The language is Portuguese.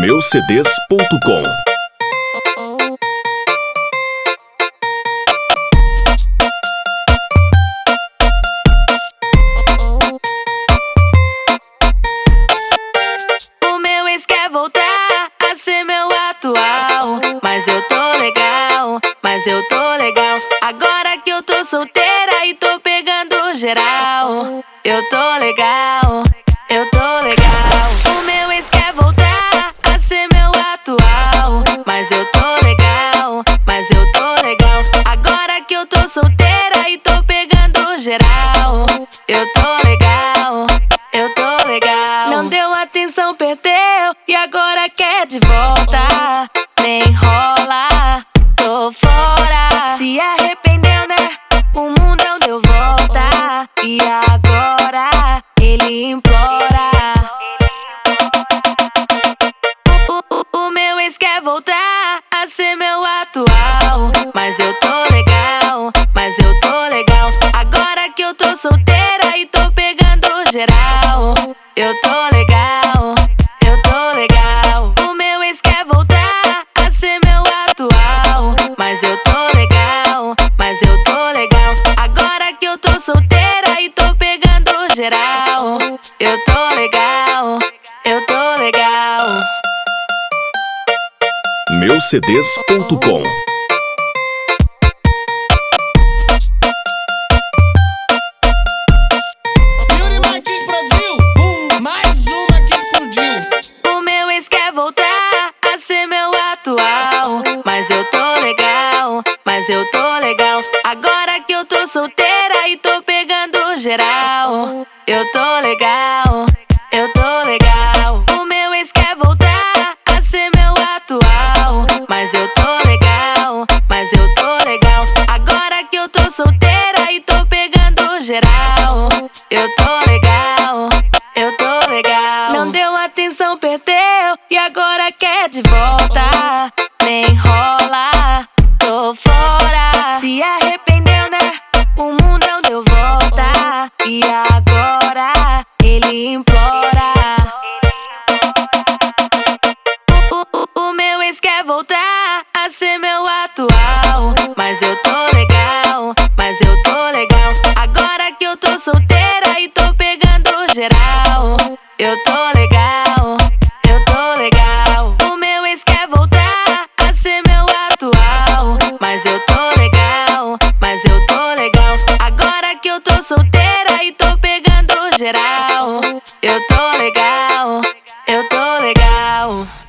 meucds.com O meu ex quer voltar a ser meu atual. Mas eu tô legal, mas eu tô legal. Agora que eu tô solteira e tô pegando geral. Eu tô legal, eu tô solteira e tô pegando geral. Eu tô legal, eu tô legal. Não deu atenção, perdeu e agora quer de volta. Nem rola, tô fora. Se arrependeu, né? O mundão deu volta. E agora ele implora. O, o, o meu ex quer voltar a ser meu atual. Mas eu eu tô solteira e tô pegando geral. Eu tô legal, eu tô legal. O meu ex quer voltar a ser meu atual. Mas eu tô legal, mas eu tô legal. Agora que eu tô solteira e tô pegando geral. Eu tô legal, eu tô legal. meucds.com mas eu tô legal. Agora que eu tô solteira e tô pegando geral. Eu tô legal, eu tô legal. O meu ex quer voltar a ser meu atual. Mas eu tô legal, mas eu tô legal. Agora que eu tô solteira e tô pegando geral. Eu tô legal, eu tô legal. Não deu atenção, perdeu e agora quer de volta. Nem né? O mundão deu volta. E agora ele implora. O, o, o meu ex quer voltar a ser meu atual. Mas eu tô legal, mas eu tô legal. Agora que eu tô solteira e tô pegando geral. Eu tô legal, eu tô solteira e tô pegando geral. Eu tô legal, eu tô legal.